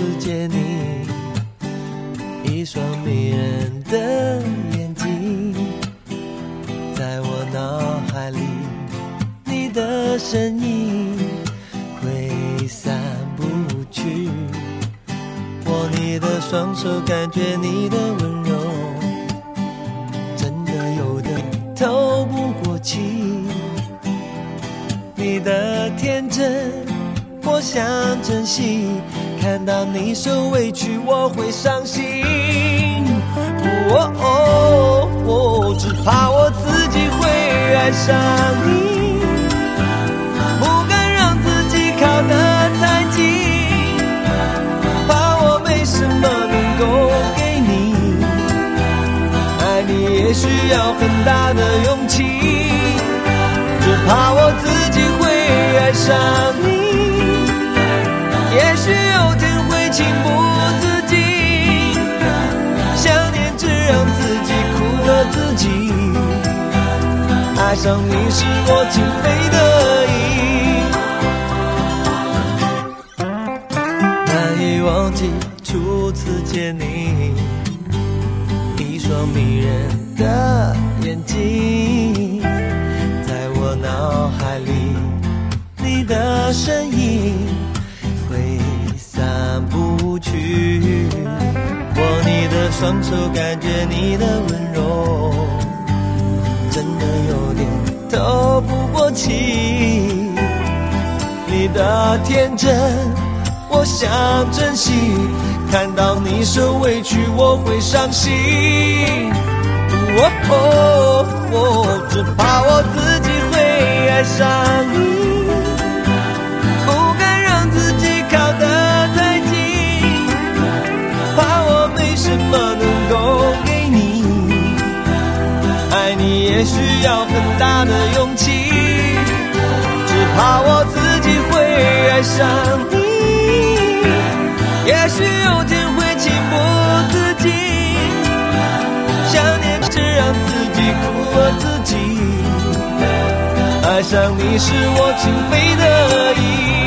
初次见你，一双迷人的眼睛，在我脑海里，你的身影挥散不去。握你的双手，感觉你的温想珍惜。看到你受委屈，我会伤心。哦哦哦，只怕我自己会爱上你，不敢让自己靠得太近，怕我没什么能够给你。爱你也需要很大的勇，上你是我情非得已，难以忘记初次见你，一双迷人的眼睛，在我脑海里，你的身影。挥散不去，握你的双手，感觉你的温柔，真的有点透不过气。你的天真，我想珍惜，看到你受委屈，我会伤心。哦哦哦，只怕我自己会爱上你。不敢让自己靠得太近，怕我没什么能够给？需要很大的勇气，只怕我自己会爱上你。也许有天会情不自禁，想念只让自己苦了自己。爱上你是我情非得已。